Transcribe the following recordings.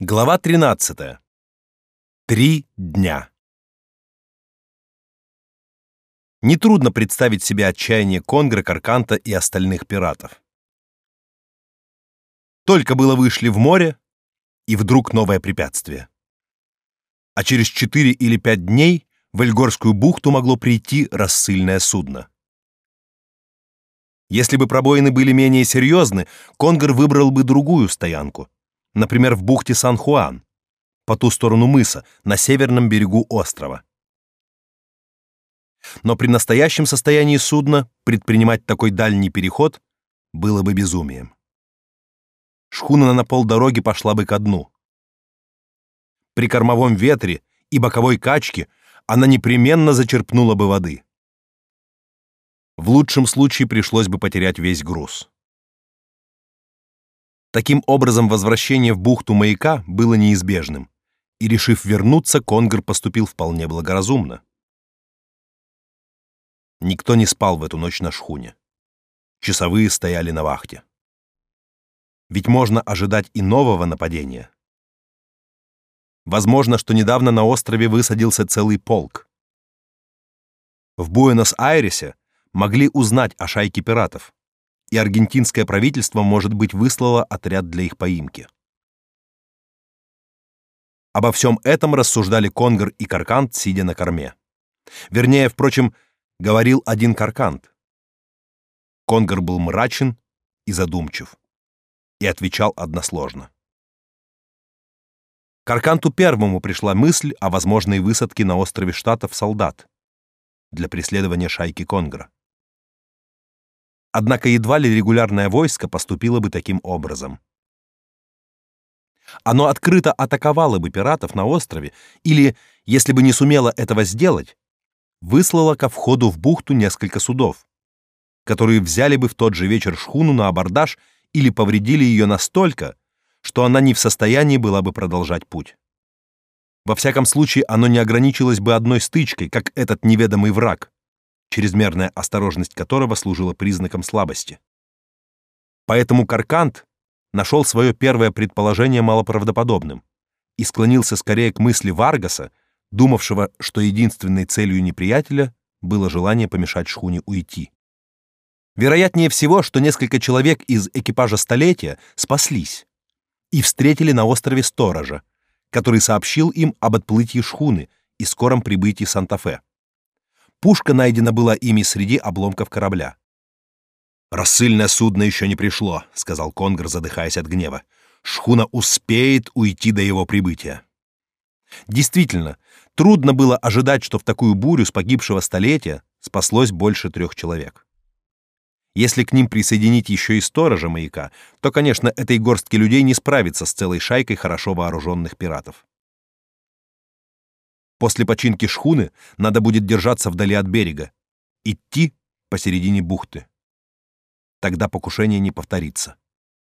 Глава 13. Три дня. Нетрудно представить себе отчаяние Конгра, Карканта и остальных пиратов. Только было вышли в море, и вдруг новое препятствие. А через четыре или пять дней в Эльгорскую бухту могло прийти рассыльное судно. Если бы пробоины были менее серьезны, Конгр выбрал бы другую стоянку — например, в бухте Сан-Хуан, по ту сторону мыса, на северном берегу острова. Но при настоящем состоянии судна предпринимать такой дальний переход было бы безумием. Шхуна на полдороги пошла бы ко дну. При кормовом ветре и боковой качке она непременно зачерпнула бы воды. В лучшем случае пришлось бы потерять весь груз. Таким образом, возвращение в бухту маяка было неизбежным, и, решив вернуться, Конгр поступил вполне благоразумно. Никто не спал в эту ночь на шхуне. Часовые стояли на вахте. Ведь можно ожидать и нового нападения. Возможно, что недавно на острове высадился целый полк. В Буэнос-Айресе могли узнать о шайке пиратов и аргентинское правительство, может быть, выслало отряд для их поимки. Обо всем этом рассуждали Конгр и Каркант, сидя на корме. Вернее, впрочем, говорил один Каркант. Конгр был мрачен и задумчив и отвечал односложно. Карканту первому пришла мысль о возможной высадке на острове Штатов солдат для преследования шайки Конгра. Однако едва ли регулярное войско поступило бы таким образом. Оно открыто атаковало бы пиратов на острове или, если бы не сумело этого сделать, выслало ко входу в бухту несколько судов, которые взяли бы в тот же вечер шхуну на абордаж или повредили ее настолько, что она не в состоянии была бы продолжать путь. Во всяком случае, оно не ограничилось бы одной стычкой, как этот неведомый враг, чрезмерная осторожность которого служила признаком слабости. Поэтому Каркант нашел свое первое предположение малоправдоподобным и склонился скорее к мысли Варгаса, думавшего, что единственной целью неприятеля было желание помешать шхуне уйти. Вероятнее всего, что несколько человек из экипажа Столетия спаслись и встретили на острове сторожа, который сообщил им об отплытии шхуны и скором прибытии Санта-Фе. Пушка найдена была ими среди обломков корабля. «Рассыльное судно еще не пришло», — сказал Конгр, задыхаясь от гнева. «Шхуна успеет уйти до его прибытия». Действительно, трудно было ожидать, что в такую бурю с погибшего столетия спаслось больше трех человек. Если к ним присоединить еще и сторожа маяка, то, конечно, этой горстки людей не справится с целой шайкой хорошо вооруженных пиратов. После починки шхуны надо будет держаться вдали от берега, идти посередине бухты. Тогда покушение не повторится.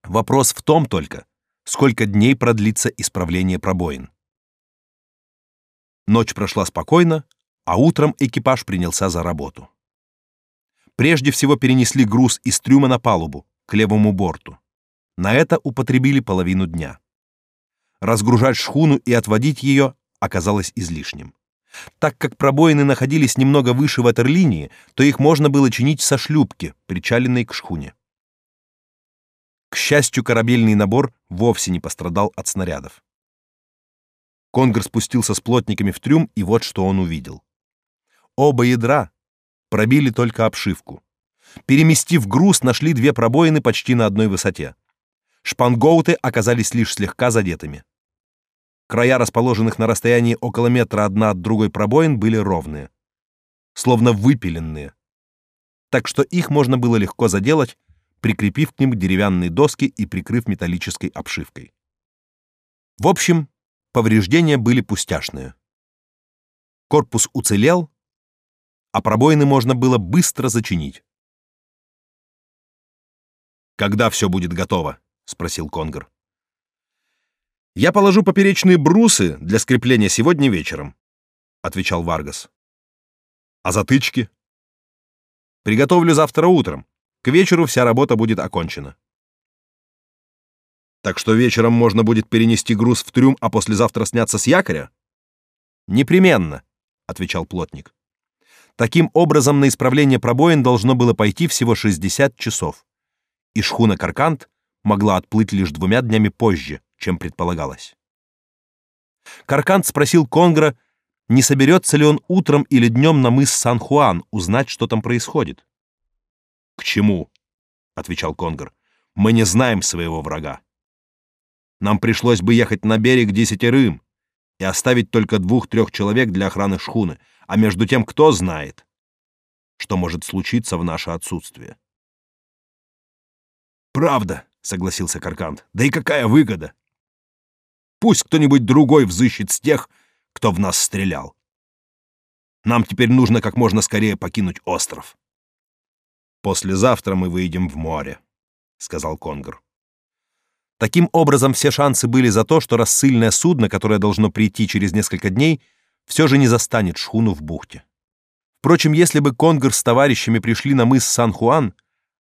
Вопрос в том только, сколько дней продлится исправление пробоин. Ночь прошла спокойно, а утром экипаж принялся за работу. Прежде всего перенесли груз из трюма на палубу, к левому борту. На это употребили половину дня. Разгружать шхуну и отводить ее оказалось излишним. Так как пробоины находились немного выше ватерлинии, то их можно было чинить со шлюпки, причаленной к шхуне. К счастью, корабельный набор вовсе не пострадал от снарядов. Конгр спустился с плотниками в трюм, и вот что он увидел. Оба ядра пробили только обшивку. Переместив груз, нашли две пробоины почти на одной высоте. Шпангоуты оказались лишь слегка задетыми. Края расположенных на расстоянии около метра одна от другой пробоин были ровные, словно выпиленные. Так что их можно было легко заделать, прикрепив к ним деревянные доски и прикрыв металлической обшивкой. В общем, повреждения были пустяшные. Корпус уцелел, а пробоины можно было быстро зачинить. «Когда все будет готово?» — спросил Конгр. Я положу поперечные брусы для скрепления сегодня вечером, отвечал Варгас. А затычки? Приготовлю завтра утром. К вечеру вся работа будет окончена. Так что вечером можно будет перенести груз в трюм, а послезавтра сняться с якоря? Непременно, отвечал плотник. Таким образом, на исправление пробоин должно было пойти всего 60 часов, и шхуна Каркант могла отплыть лишь двумя днями позже, чем предполагалось. Каркант спросил Конгра, не соберется ли он утром или днем на мыс Сан-Хуан узнать, что там происходит. «К чему?» — отвечал Конгр. «Мы не знаем своего врага. Нам пришлось бы ехать на берег десятерым и оставить только двух-трех человек для охраны шхуны, а между тем кто знает, что может случиться в наше отсутствие». «Правда», — согласился Каркант. «Да и какая выгода? Пусть кто-нибудь другой взыщет с тех, кто в нас стрелял. Нам теперь нужно как можно скорее покинуть остров. Послезавтра мы выйдем в море, сказал Конгр. Таким образом, все шансы были за то, что рассыльное судно, которое должно прийти через несколько дней, все же не застанет шхуну в бухте. Впрочем, если бы Конгр с товарищами пришли на мыс Сан-Хуан,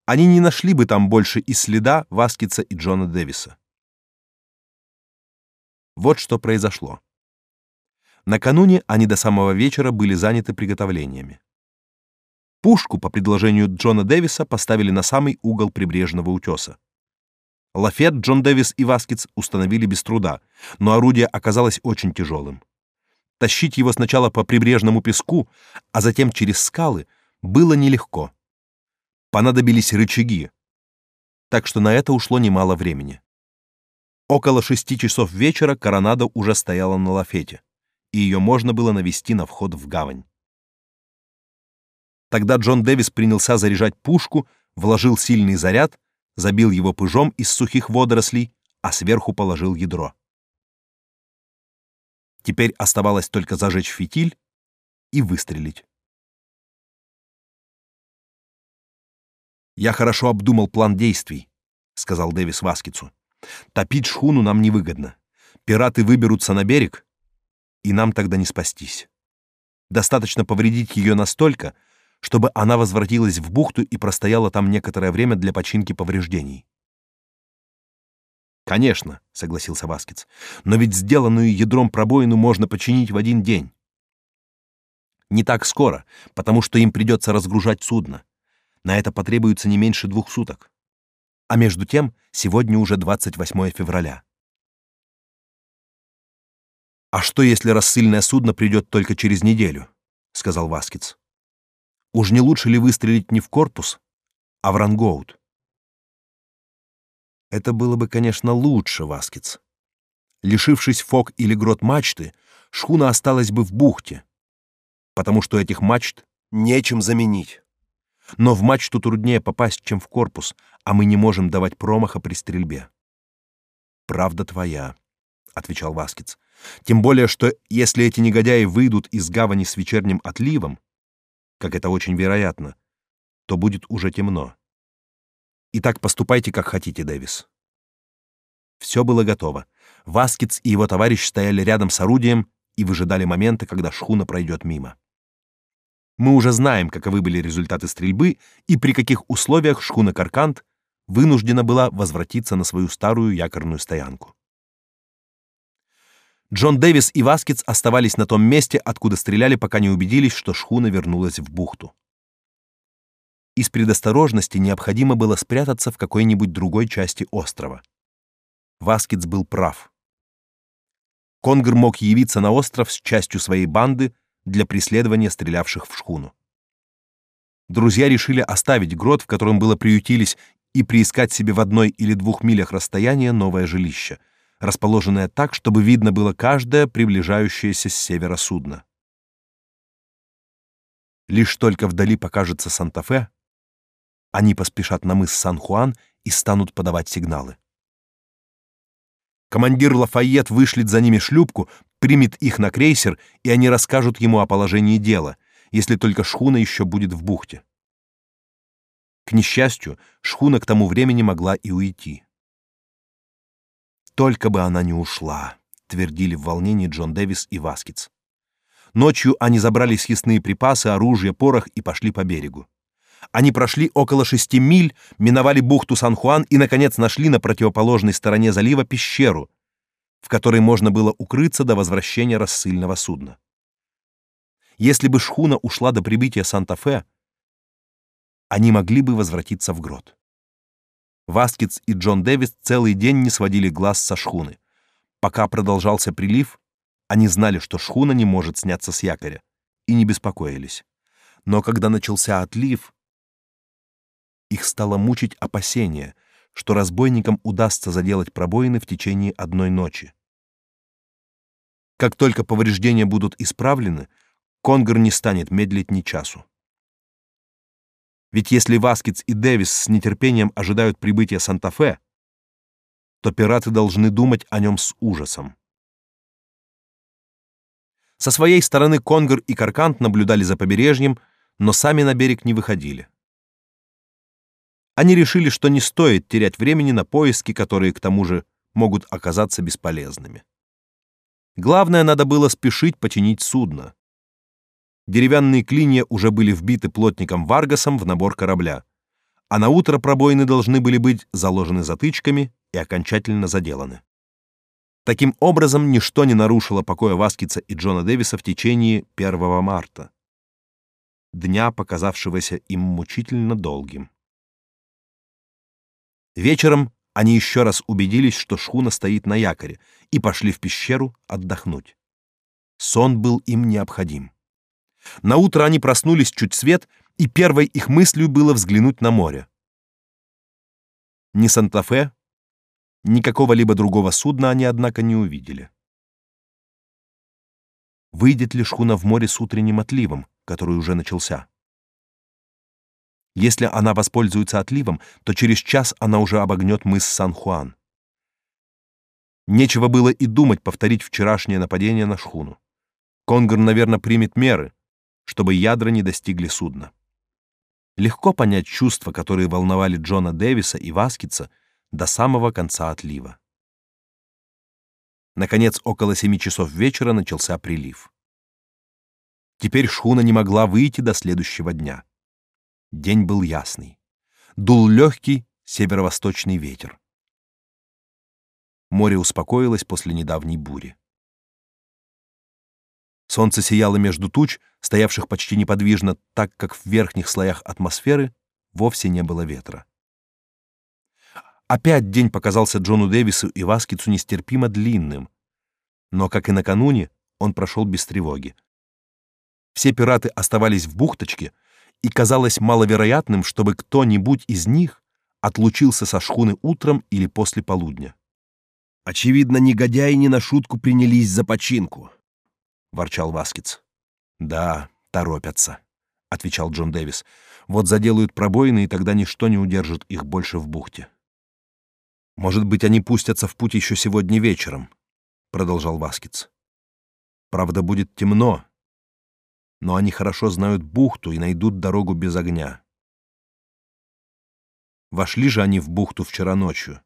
они не нашли бы там больше и следа Васкица и Джона Дэвиса. Вот что произошло. Накануне они до самого вечера были заняты приготовлениями. Пушку по предложению Джона Дэвиса поставили на самый угол прибрежного утеса. Лафет, Джон Дэвис и Васкиц установили без труда, но орудие оказалось очень тяжелым. Тащить его сначала по прибрежному песку, а затем через скалы было нелегко. Понадобились рычаги, так что на это ушло немало времени. Около шести часов вечера коронада уже стояла на лафете и ее можно было навести на вход в гавань. Тогда Джон Дэвис принялся заряжать пушку, вложил сильный заряд, забил его пыжом из сухих водорослей, а сверху положил ядро. Теперь оставалось только зажечь фитиль и выстрелить. «Я хорошо обдумал план действий», — сказал Дэвис Васкицу. «Топить шхуну нам невыгодно. Пираты выберутся на берег, и нам тогда не спастись. Достаточно повредить ее настолько, чтобы она возвратилась в бухту и простояла там некоторое время для починки повреждений. Конечно, согласился Васкиц. Но ведь сделанную ядром пробоину можно починить в один день. Не так скоро, потому что им придется разгружать судно. На это потребуется не меньше двух суток. А между тем, сегодня уже 28 февраля. А что, если рассыльное судно придет только через неделю? сказал Васкиц. Уж не лучше ли выстрелить не в корпус, а в рангоут? Это было бы, конечно, лучше, Васкиц. Лишившись фок или грот мачты, шхуна осталась бы в бухте, потому что этих мачт нечем заменить. Но в мачту труднее попасть, чем в корпус, а мы не можем давать промаха при стрельбе. Правда твоя, отвечал Васкиц. Тем более, что если эти негодяи выйдут из гавани с вечерним отливом, как это очень вероятно, то будет уже темно. Итак, поступайте как хотите, Дэвис. Все было готово. Васкиц и его товарищ стояли рядом с орудием и выжидали момента, когда шхуна пройдет мимо. Мы уже знаем, каковы были результаты стрельбы и при каких условиях шхуна Каркант вынуждена была возвратиться на свою старую якорную стоянку. Джон Дэвис и Васкиц оставались на том месте, откуда стреляли, пока не убедились, что шхуна вернулась в бухту. Из предосторожности необходимо было спрятаться в какой-нибудь другой части острова. Васкиц был прав. Конгр мог явиться на остров с частью своей банды для преследования стрелявших в шхуну. Друзья решили оставить грот, в котором было приютились, и приискать себе в одной или двух милях расстояния новое жилище — расположенная так, чтобы видно было каждое приближающееся с севера судно. Лишь только вдали покажется Санта-Фе, они поспешат на мыс Сан-Хуан и станут подавать сигналы. Командир Лафайет вышлет за ними шлюпку, примет их на крейсер, и они расскажут ему о положении дела, если только шхуна еще будет в бухте. К несчастью, шхуна к тому времени могла и уйти. Только бы она не ушла, твердили в волнении Джон Дэвис и Васкиц. Ночью они забрали съестные припасы, оружие, порох и пошли по берегу. Они прошли около шести миль, миновали бухту Сан-Хуан и, наконец, нашли на противоположной стороне залива пещеру, в которой можно было укрыться до возвращения рассыльного судна. Если бы шхуна ушла до прибытия Санта-Фе, они могли бы возвратиться в грот. Васкиц и Джон Дэвис целый день не сводили глаз со шхуны. Пока продолжался прилив, они знали, что шхуна не может сняться с якоря, и не беспокоились. Но когда начался отлив, их стало мучить опасение, что разбойникам удастся заделать пробоины в течение одной ночи. Как только повреждения будут исправлены, Конгр не станет медлить ни часу. Ведь если Васкиц и Дэвис с нетерпением ожидают прибытия Санта-Фе, то пираты должны думать о нем с ужасом. Со своей стороны Конгр и Каркант наблюдали за побережьем, но сами на берег не выходили. Они решили, что не стоит терять времени на поиски, которые к тому же могут оказаться бесполезными. Главное, надо было спешить починить судно. Деревянные клинья уже были вбиты плотником Варгасом в набор корабля, а на утро пробоины должны были быть заложены затычками и окончательно заделаны. Таким образом, ничто не нарушило покоя Васкица и Джона Дэвиса в течение 1 марта, дня, показавшегося им мучительно долгим. Вечером они еще раз убедились, что шхуна стоит на якоре, и пошли в пещеру отдохнуть. Сон был им необходим. На утро они проснулись чуть свет, и первой их мыслью было взглянуть на море. Ни Санта-Фе, ни какого-либо другого судна они, однако, не увидели. Выйдет ли шхуна в море с утренним отливом, который уже начался? Если она воспользуется отливом, то через час она уже обогнет мыс Сан-Хуан. Нечего было и думать повторить вчерашнее нападение на шхуну. Конгр, наверное, примет меры, чтобы ядра не достигли судна. Легко понять чувства, которые волновали Джона Дэвиса и Васкица до самого конца отлива. Наконец, около семи часов вечера начался прилив. Теперь шхуна не могла выйти до следующего дня. День был ясный. Дул легкий северо-восточный ветер. Море успокоилось после недавней бури. Солнце сияло между туч, стоявших почти неподвижно, так как в верхних слоях атмосферы вовсе не было ветра. Опять день показался Джону Дэвису и Васкицу нестерпимо длинным, но, как и накануне, он прошел без тревоги. Все пираты оставались в бухточке, и казалось маловероятным, чтобы кто-нибудь из них отлучился со шхуны утром или после полудня. Очевидно, негодяи не на шутку принялись за починку, ворчал Васкиц. Да, торопятся, отвечал Джон Дэвис. Вот заделают пробоины, и тогда ничто не удержит их больше в бухте. Может быть, они пустятся в путь еще сегодня вечером, продолжал Васкиц. Правда, будет темно, но они хорошо знают бухту и найдут дорогу без огня. Вошли же они в бухту вчера ночью.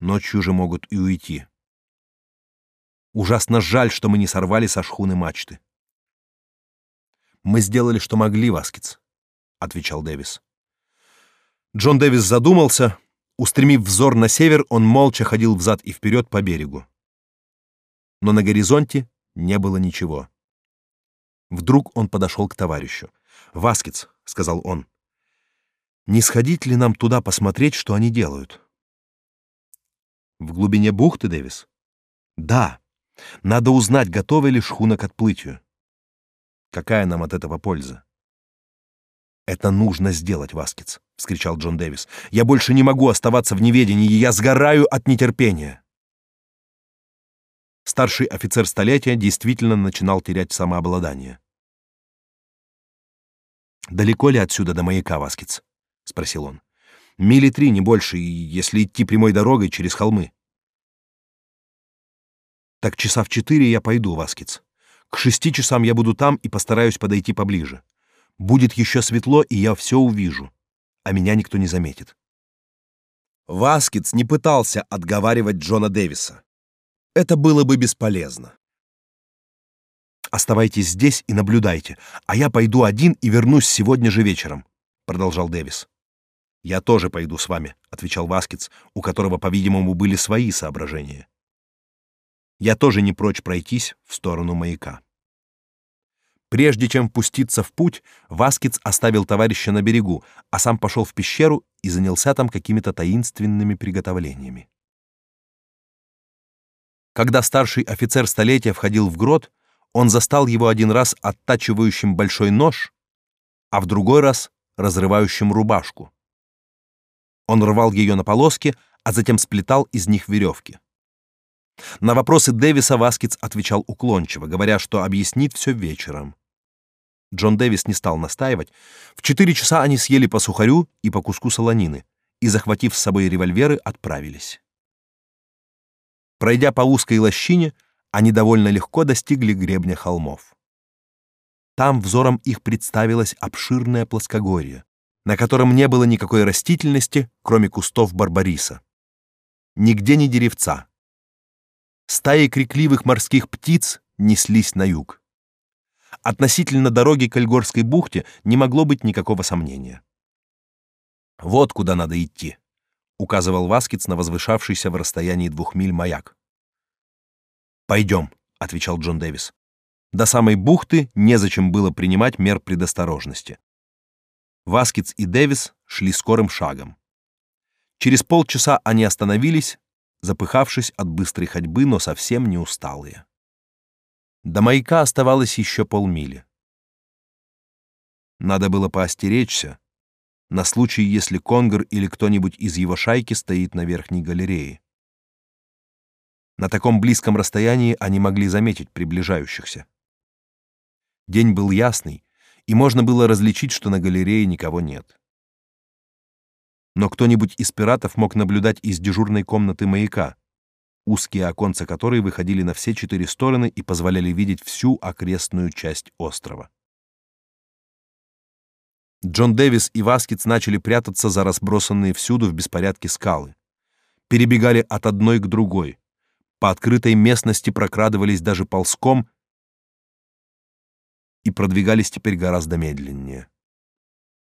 Ночью же могут и уйти. Ужасно жаль, что мы не сорвали со шхуны мачты. Мы сделали, что могли, Васкиц, отвечал Дэвис. Джон Дэвис задумался, устремив взор на север, он молча ходил взад и вперед по берегу. Но на горизонте не было ничего. Вдруг он подошел к товарищу. "Васкиц", сказал он. "Не сходить ли нам туда посмотреть, что они делают?" В глубине бухты, Дэвис? Да. Надо узнать, готова ли шхуна к отплытию. Какая нам от этого польза? Это нужно сделать, Васкиц, вскричал Джон Дэвис. Я больше не могу оставаться в неведении, я сгораю от нетерпения. Старший офицер столетия действительно начинал терять самообладание. Далеко ли отсюда до маяка, Васкиц? спросил он. Мили три, не больше, если идти прямой дорогой через холмы. Так часа в четыре я пойду, Васкиц. К шести часам я буду там и постараюсь подойти поближе. Будет еще светло, и я все увижу, а меня никто не заметит. Васкиц не пытался отговаривать Джона Дэвиса. Это было бы бесполезно. Оставайтесь здесь и наблюдайте, а я пойду один и вернусь сегодня же вечером, продолжал Дэвис. Я тоже пойду с вами, отвечал Васкиц, у которого, по-видимому, были свои соображения. Я тоже не прочь пройтись в сторону маяка. Прежде чем пуститься в путь, Васкиц оставил товарища на берегу, а сам пошел в пещеру и занялся там какими-то таинственными приготовлениями. Когда старший офицер столетия входил в грот, он застал его один раз оттачивающим большой нож, а в другой раз разрывающим рубашку. Он рвал ее на полоски, а затем сплетал из них веревки. На вопросы Дэвиса Васкиц отвечал уклончиво, говоря, что объяснит все вечером. Джон Дэвис не стал настаивать. В четыре часа они съели по сухарю и по куску солонины и, захватив с собой револьверы, отправились. Пройдя по узкой лощине, они довольно легко достигли гребня холмов. Там взором их представилось обширное плоскогорье, на котором не было никакой растительности, кроме кустов барбариса. Нигде ни деревца. Стаи крикливых морских птиц неслись на юг. Относительно дороги к Альгорской бухте не могло быть никакого сомнения. Вот куда надо идти, указывал Васкиц на возвышавшийся в расстоянии двух миль маяк. Пойдем, отвечал Джон Дэвис. До самой бухты незачем было принимать мер предосторожности. Васкиц и Дэвис шли скорым шагом. Через полчаса они остановились, запыхавшись от быстрой ходьбы, но совсем не усталые. До маяка оставалось еще полмили. Надо было поостеречься на случай, если Конгр или кто-нибудь из его шайки стоит на верхней галерее. На таком близком расстоянии они могли заметить приближающихся. День был ясный, и можно было различить, что на галерее никого нет. Но кто-нибудь из пиратов мог наблюдать из дежурной комнаты маяка, узкие оконца которой выходили на все четыре стороны и позволяли видеть всю окрестную часть острова. Джон Дэвис и Васкиц начали прятаться за разбросанные всюду в беспорядке скалы. Перебегали от одной к другой. По открытой местности прокрадывались даже ползком и продвигались теперь гораздо медленнее.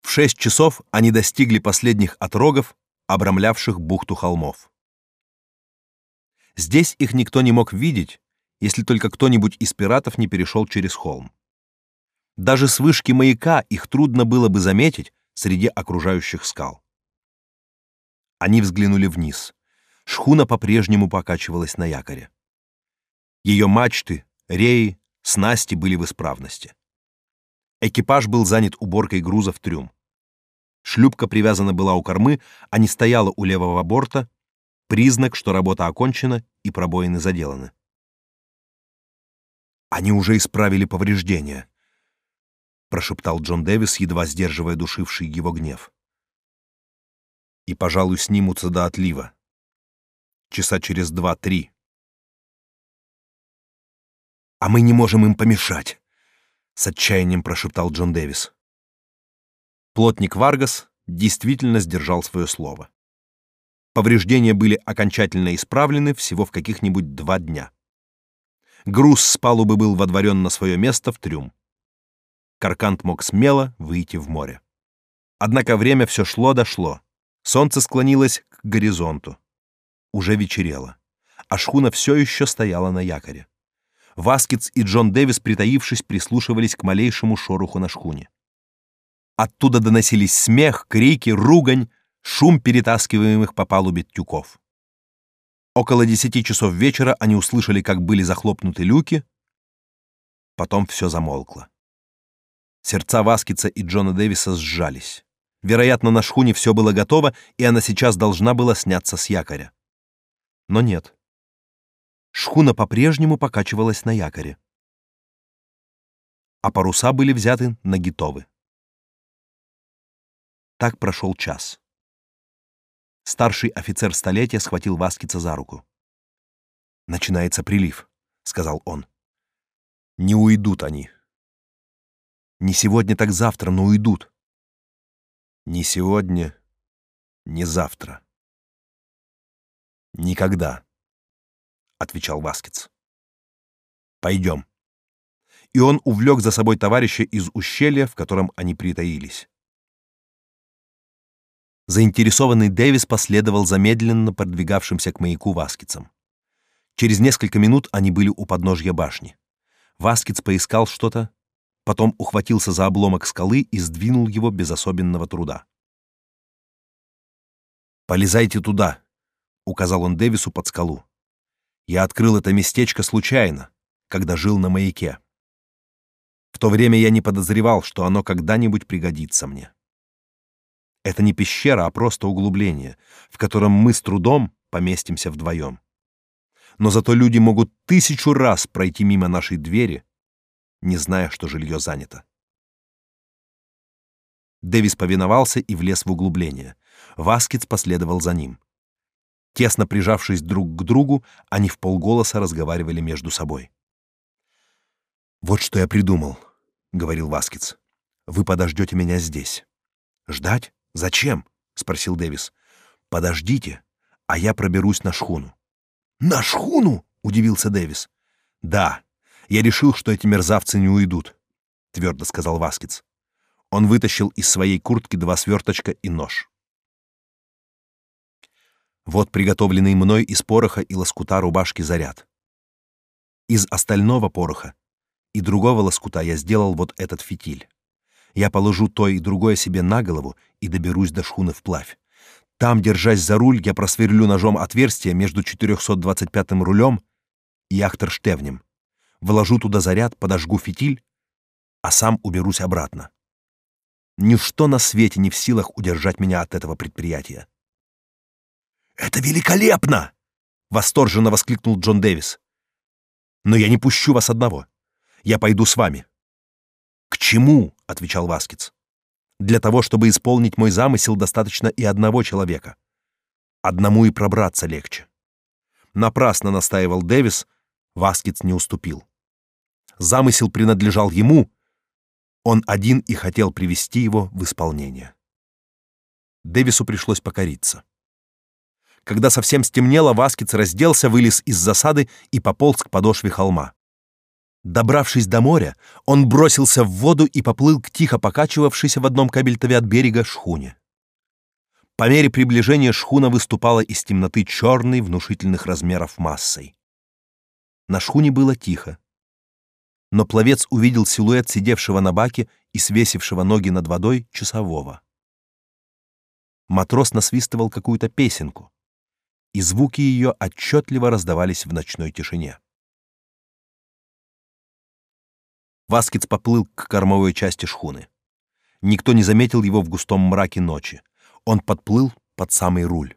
В шесть часов они достигли последних отрогов, обрамлявших бухту холмов. Здесь их никто не мог видеть, если только кто-нибудь из пиратов не перешел через холм. Даже с вышки маяка их трудно было бы заметить среди окружающих скал. Они взглянули вниз. Шхуна по-прежнему покачивалась на якоре. Ее мачты, реи, снасти были в исправности. Экипаж был занят уборкой груза в трюм. Шлюпка привязана была у кормы, а не стояла у левого борта, признак, что работа окончена и пробоины заделаны. Они уже исправили повреждения, прошептал Джон Дэвис, едва сдерживая душивший его гнев. И, пожалуй, снимутся до отлива. Часа через два-три. А мы не можем им помешать, с отчаянием прошептал Джон Дэвис. Плотник Варгас действительно сдержал свое слово. Повреждения были окончательно исправлены всего в каких-нибудь два дня. Груз с палубы был водворен на свое место в трюм. Каркант мог смело выйти в море. Однако время все шло дошло. Солнце склонилось к горизонту. Уже вечерело, а шхуна все еще стояла на якоре. Васкиц и Джон Дэвис, притаившись, прислушивались к малейшему шороху на шхуне. Оттуда доносились смех, крики, ругань, шум перетаскиваемых по палубе тюков. Около десяти часов вечера они услышали, как были захлопнуты люки. Потом все замолкло. Сердца Васкица и Джона Дэвиса сжались. Вероятно, на шхуне все было готово, и она сейчас должна была сняться с якоря. Но нет. Шхуна по-прежнему покачивалась на якоре. А паруса были взяты на гитовы. Так прошел час. Старший офицер столетия схватил Васкица за руку. «Начинается прилив», — сказал он. «Не уйдут они. Не сегодня, так завтра, но уйдут. Не сегодня, не завтра. Никогда», — отвечал Васкиц. «Пойдем». И он увлек за собой товарища из ущелья, в котором они притаились. Заинтересованный Дэвис последовал за медленно продвигавшимся к маяку Васкицам. Через несколько минут они были у подножья башни. Васкиц поискал что-то, потом ухватился за обломок скалы и сдвинул его без особенного труда. «Полезайте туда», — указал он Дэвису под скалу. «Я открыл это местечко случайно, когда жил на маяке. В то время я не подозревал, что оно когда-нибудь пригодится мне. Это не пещера, а просто углубление, в котором мы с трудом поместимся вдвоем. Но зато люди могут тысячу раз пройти мимо нашей двери, не зная, что жилье занято. Дэвис повиновался и влез в углубление. Васкиц последовал за ним. Тесно прижавшись друг к другу, они в полголоса разговаривали между собой. «Вот что я придумал», — говорил Васкиц. «Вы подождете меня здесь». «Ждать? Зачем?» — спросил Дэвис. «Подождите, а я проберусь на шхуну». «На шхуну?» — удивился Дэвис. «Да, я решил, что эти мерзавцы не уйдут», — твердо сказал Васкиц. Он вытащил из своей куртки два сверточка и нож. Вот приготовленный мной из пороха и лоскута рубашки заряд. Из остального пороха и другого лоскута я сделал вот этот фитиль. Я положу то и другое себе на голову и доберусь до шхуны вплавь. Там, держась за руль, я просверлю ножом отверстие между 425-м рулем и ахтерштевнем. Вложу туда заряд, подожгу фитиль, а сам уберусь обратно. Ничто на свете не в силах удержать меня от этого предприятия. «Это великолепно!» — восторженно воскликнул Джон Дэвис. «Но я не пущу вас одного. Я пойду с вами». «К чему?» — отвечал Васкиц. «Для того, чтобы исполнить мой замысел, достаточно и одного человека. Одному и пробраться легче». Напрасно настаивал Дэвис, Васкиц не уступил. Замысел принадлежал ему, он один и хотел привести его в исполнение. Дэвису пришлось покориться. Когда совсем стемнело, Васкиц разделся, вылез из засады и пополз к подошве холма. Добравшись до моря, он бросился в воду и поплыл к тихо покачивавшейся в одном кабельтове от берега шхуне. По мере приближения шхуна выступала из темноты черной внушительных размеров массой. На шхуне было тихо. Но пловец увидел силуэт сидевшего на баке и свесившего ноги над водой часового. Матрос насвистывал какую-то песенку и звуки ее отчетливо раздавались в ночной тишине. Васкиц поплыл к кормовой части шхуны. Никто не заметил его в густом мраке ночи. Он подплыл под самый руль.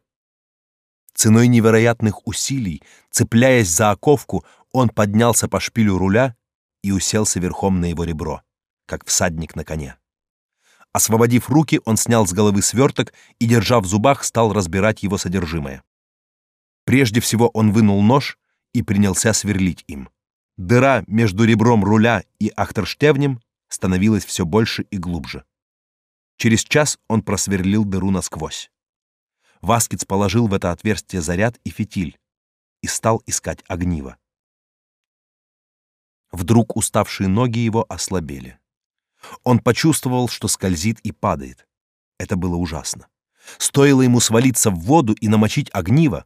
Ценой невероятных усилий, цепляясь за оковку, он поднялся по шпилю руля и уселся верхом на его ребро, как всадник на коне. Освободив руки, он снял с головы сверток и, держа в зубах, стал разбирать его содержимое. Прежде всего он вынул нож и принялся сверлить им. Дыра между ребром руля и ахтерштевнем становилась все больше и глубже. Через час он просверлил дыру насквозь. Васкиц положил в это отверстие заряд и фитиль и стал искать огниво. Вдруг уставшие ноги его ослабели. Он почувствовал, что скользит и падает. Это было ужасно. Стоило ему свалиться в воду и намочить огниво,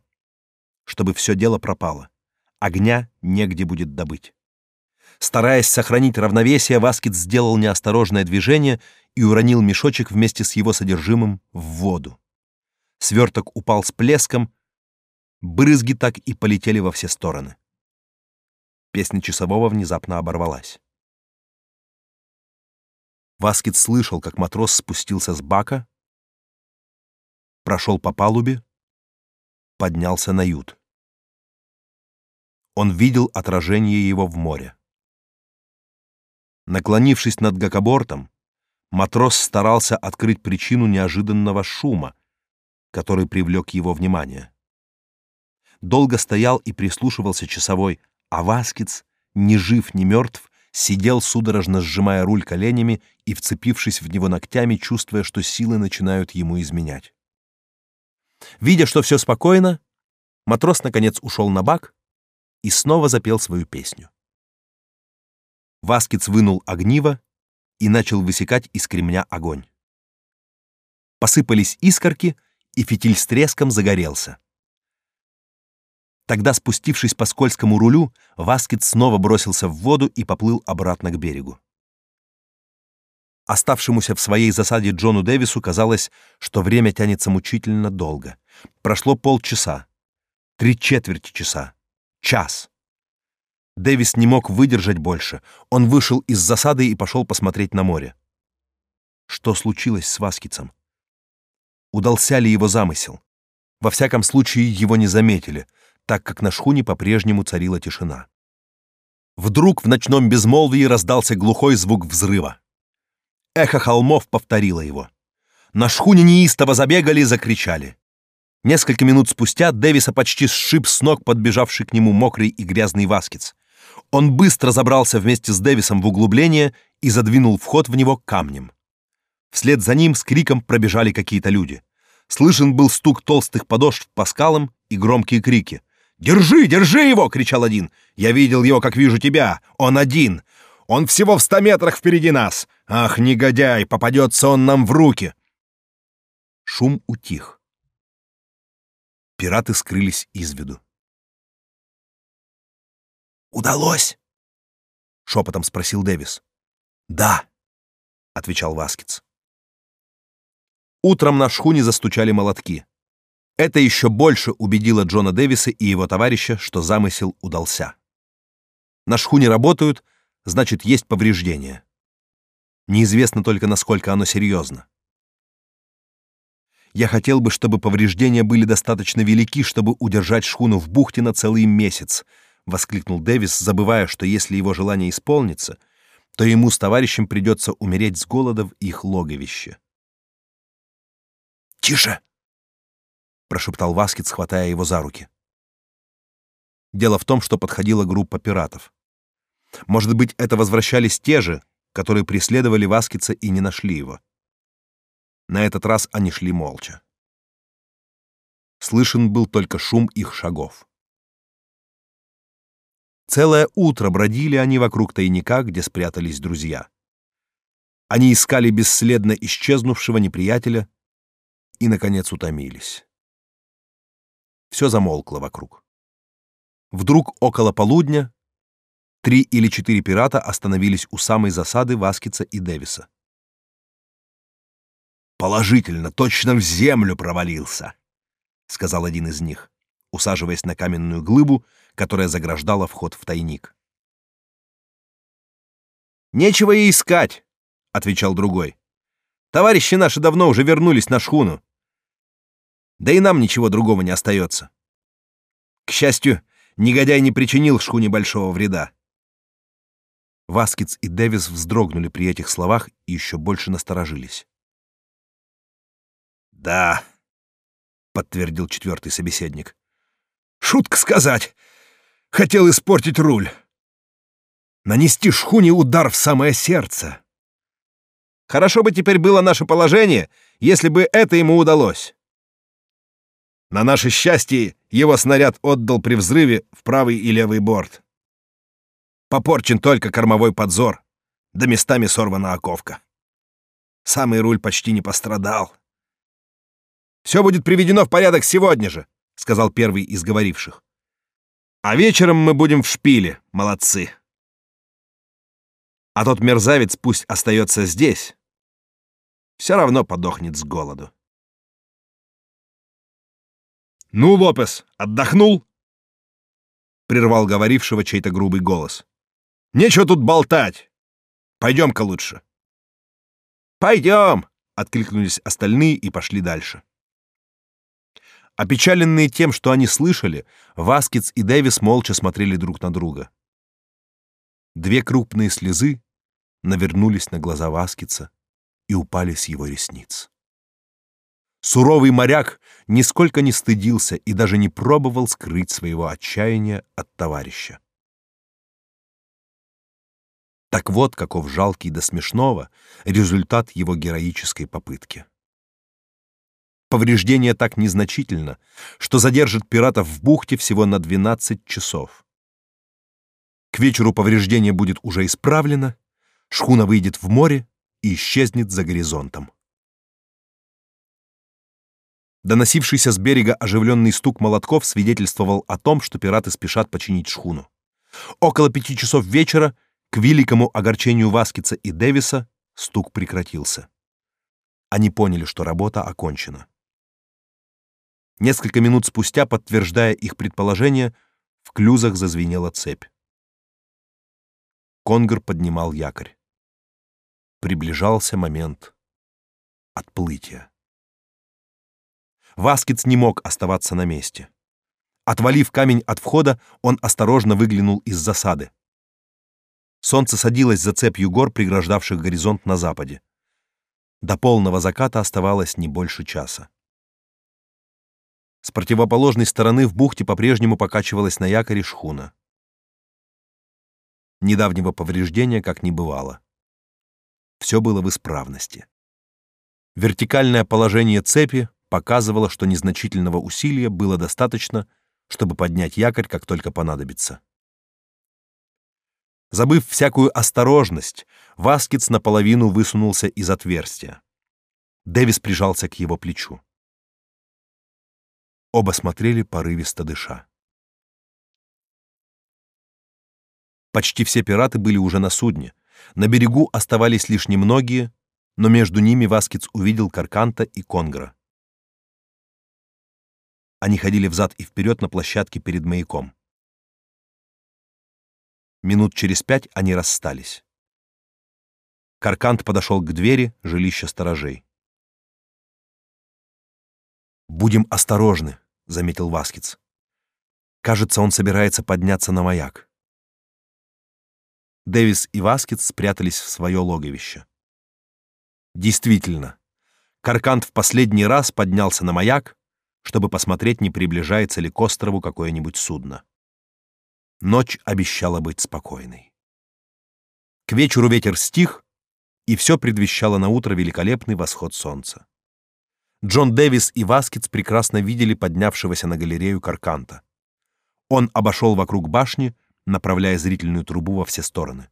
чтобы все дело пропало. Огня негде будет добыть. Стараясь сохранить равновесие, Васкит сделал неосторожное движение и уронил мешочек вместе с его содержимым в воду. Сверток упал с плеском, брызги так и полетели во все стороны. Песня часового внезапно оборвалась. Васкит слышал, как матрос спустился с бака, прошел по палубе, поднялся на ют. Он видел отражение его в море. Наклонившись над гакобортом, матрос старался открыть причину неожиданного шума, который привлек его внимание. Долго стоял и прислушивался часовой, а Васкиц, ни жив, ни мертв, сидел судорожно сжимая руль коленями и вцепившись в него ногтями, чувствуя, что силы начинают ему изменять. Видя, что все спокойно, матрос наконец ушел на бак и снова запел свою песню. Васкиц вынул огниво и начал высекать из кремня огонь. посыпались искорки, и фитиль с треском загорелся. Тогда, спустившись по скользкому рулю, Васкет снова бросился в воду и поплыл обратно к берегу. Оставшемуся в своей засаде Джону Дэвису казалось, что время тянется мучительно долго. Прошло полчаса, три четверти часа, час. Дэвис не мог выдержать больше. Он вышел из засады и пошел посмотреть на море. Что случилось с Васкицем? Удался ли его замысел? Во всяком случае, его не заметили, так как на шхуне по-прежнему царила тишина. Вдруг в ночном безмолвии раздался глухой звук взрыва. Эхо холмов повторило его. На шхуне неистово забегали и закричали. Несколько минут спустя Дэвиса почти сшиб с ног подбежавший к нему мокрый и грязный Васкиц. Он быстро забрался вместе с Дэвисом в углубление и задвинул вход в него камнем. Вслед за ним с криком пробежали какие-то люди. Слышен был стук толстых подошв по скалам и громкие крики. «Держи, держи его!» — кричал один. «Я видел его, как вижу тебя. Он один. Он всего в ста метрах впереди нас. Ах, негодяй, попадется он нам в руки!» Шум утих. Пираты скрылись из виду. «Удалось?» — шепотом спросил Дэвис. «Да», — отвечал Васкиц. Утром на шхуне застучали молотки. Это еще больше убедило Джона Дэвиса и его товарища, что замысел удался. На шхуне работают, значит, есть повреждение. Неизвестно только, насколько оно серьезно. Я хотел бы, чтобы повреждения были достаточно велики, чтобы удержать шхуну в бухте на целый месяц, воскликнул Дэвис, забывая, что если его желание исполнится, то ему с товарищем придется умереть с голода в их логовище. «Тише!» — прошептал Васкет, хватая его за руки. Дело в том, что подходила группа пиратов. Может быть, это возвращались те же, которые преследовали Васкица и не нашли его. На этот раз они шли молча. Слышен был только шум их шагов. Целое утро бродили они вокруг тайника, где спрятались друзья. Они искали бесследно исчезнувшего неприятеля, и, наконец, утомились. Все замолкло вокруг. Вдруг около полудня три или четыре пирата остановились у самой засады Васкица и Дэвиса. «Положительно, точно в землю провалился», — сказал один из них, усаживаясь на каменную глыбу, которая заграждала вход в тайник. «Нечего и искать», — отвечал другой. «Товарищи наши давно уже вернулись на шхуну. Да и нам ничего другого не остается. К счастью, негодяй не причинил шхуне большого вреда. Васкиц и Дэвис вздрогнули при этих словах и еще больше насторожились. «Да», — подтвердил четвертый собеседник. «Шутка сказать. Хотел испортить руль. Нанести шхуне удар в самое сердце. Хорошо бы теперь было наше положение, если бы это ему удалось. На наше счастье, его снаряд отдал при взрыве в правый и левый борт. Попорчен только кормовой подзор, да местами сорвана оковка. Самый руль почти не пострадал. «Все будет приведено в порядок сегодня же», — сказал первый из говоривших. «А вечером мы будем в шпиле, молодцы. А тот мерзавец пусть остается здесь. Все равно подохнет с голоду». «Ну, Лопес, отдохнул?» Прервал говорившего чей-то грубый голос. «Нечего тут болтать! Пойдем-ка лучше!» «Пойдем!» — откликнулись остальные и пошли дальше. Опечаленные тем, что они слышали, Васкиц и Дэвис молча смотрели друг на друга. Две крупные слезы навернулись на глаза Васкица и упали с его ресниц. Суровый моряк нисколько не стыдился и даже не пробовал скрыть своего отчаяния от товарища. Так вот, каков жалкий до смешного результат его героической попытки. Повреждение так незначительно, что задержит пиратов в бухте всего на 12 часов. К вечеру повреждение будет уже исправлено, шхуна выйдет в море и исчезнет за горизонтом. Доносившийся с берега оживленный стук молотков свидетельствовал о том, что пираты спешат починить шхуну. Около пяти часов вечера, к великому огорчению Васкица и Дэвиса, стук прекратился. Они поняли, что работа окончена. Несколько минут спустя, подтверждая их предположение, в клюзах зазвенела цепь. Конгр поднимал якорь. Приближался момент отплытия. Васкиц не мог оставаться на месте. Отвалив камень от входа, он осторожно выглянул из засады. Солнце садилось за цепью гор, преграждавших горизонт на западе. До полного заката оставалось не больше часа. С противоположной стороны в бухте по-прежнему покачивалась на якоре шхуна. Недавнего повреждения как не бывало. Все было в исправности. Вертикальное положение цепи показывало, что незначительного усилия было достаточно, чтобы поднять якорь, как только понадобится. Забыв всякую осторожность, Васкиц наполовину высунулся из отверстия. Дэвис прижался к его плечу. Оба смотрели порывисто дыша. Почти все пираты были уже на судне. На берегу оставались лишь немногие, но между ними Васкиц увидел Карканта и Конгра. Они ходили взад и вперед на площадке перед маяком. Минут через пять они расстались. Каркант подошел к двери жилища сторожей. «Будем осторожны», — заметил Васкиц. «Кажется, он собирается подняться на маяк». Дэвис и Васкиц спрятались в свое логовище. Действительно, Каркант в последний раз поднялся на маяк, чтобы посмотреть, не приближается ли к острову какое-нибудь судно. Ночь обещала быть спокойной. К вечеру ветер стих, и все предвещало на утро великолепный восход солнца. Джон Дэвис и Васкиц прекрасно видели поднявшегося на галерею Карканта. Он обошел вокруг башни, направляя зрительную трубу во все стороны.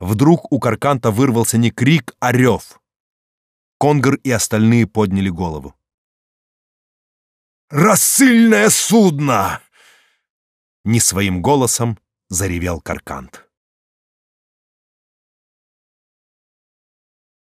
Вдруг у Карканта вырвался не крик, а рев. Конгр и остальные подняли голову. «Рассыльное судно!» Не своим голосом заревел Каркант.